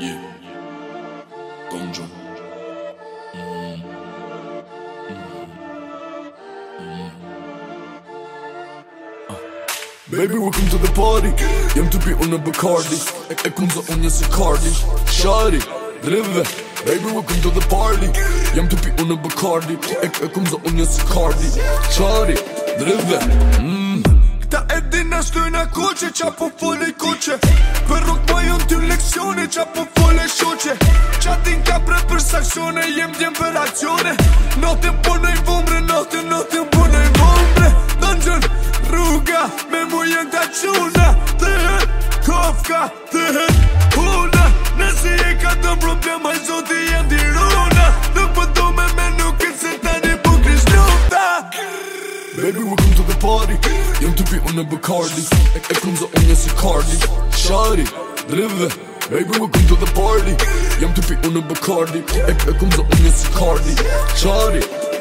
Yeah. Gonjo. Mm. Mm. Mm. Ah. Baby, welcome to the party Jem të pi unë në Bacardi E, e kumë zë unë jesë Cardi Shari, drive Baby, welcome to the party Jem të pi unë në Bacardi E, e kumë zë unë jesë Cardi Shari, drive mm. Ta e dina në në koqe Qa po foli koqe Për rok po ma jon ty leksione, Qa po foli shoqe Qa din ka pre për saksione Jem djem për aksione Nohtim po në i vëmre Nohtim, nohtim po në i vëmre Dëngjën rruga Me mu jen t'a qunë Jëmë të pi unë e bëkardi E e këmë zë unë e si kardi Shari, rive Baby, we come to the party Jëmë të pi unë e bëkardi E e këmë zë unë e si kardi Shari,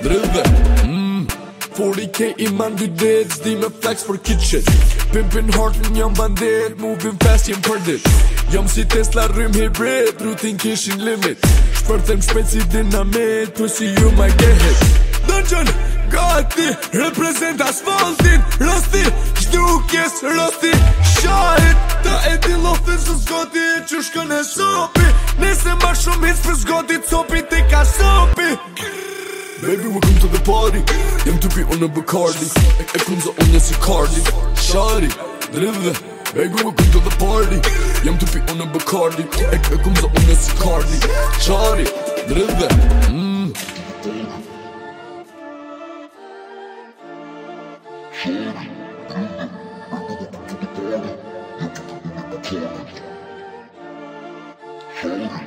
rive mm, 40k i man dy dit Zdi me flex for kitchen Pimpin hard në njëm bandit Moving fast jëmë për dit Jëmë si Tesla rrim hybrid Rutin kishin limit Shpërthem shpejt si dinamit Pussy you my get hit Dungeon! Dungeon! gati Reprezent asfaltin, rosti Shdukjes, rosti Shahit, ta e di loftin së zgoti E që shkë në sopi Nëse mba shumë hit për zgoti Copi të ka sopi Baby, welcome to the party Jem të pi unë në Bacardi E, e kumë zë unë si Cardi Shari, drive Baby, welcome to the party Jem të pi unë në Bacardi E, e kumë zë unë si Cardi Shari Hold on.